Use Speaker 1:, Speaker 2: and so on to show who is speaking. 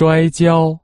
Speaker 1: 摔跤。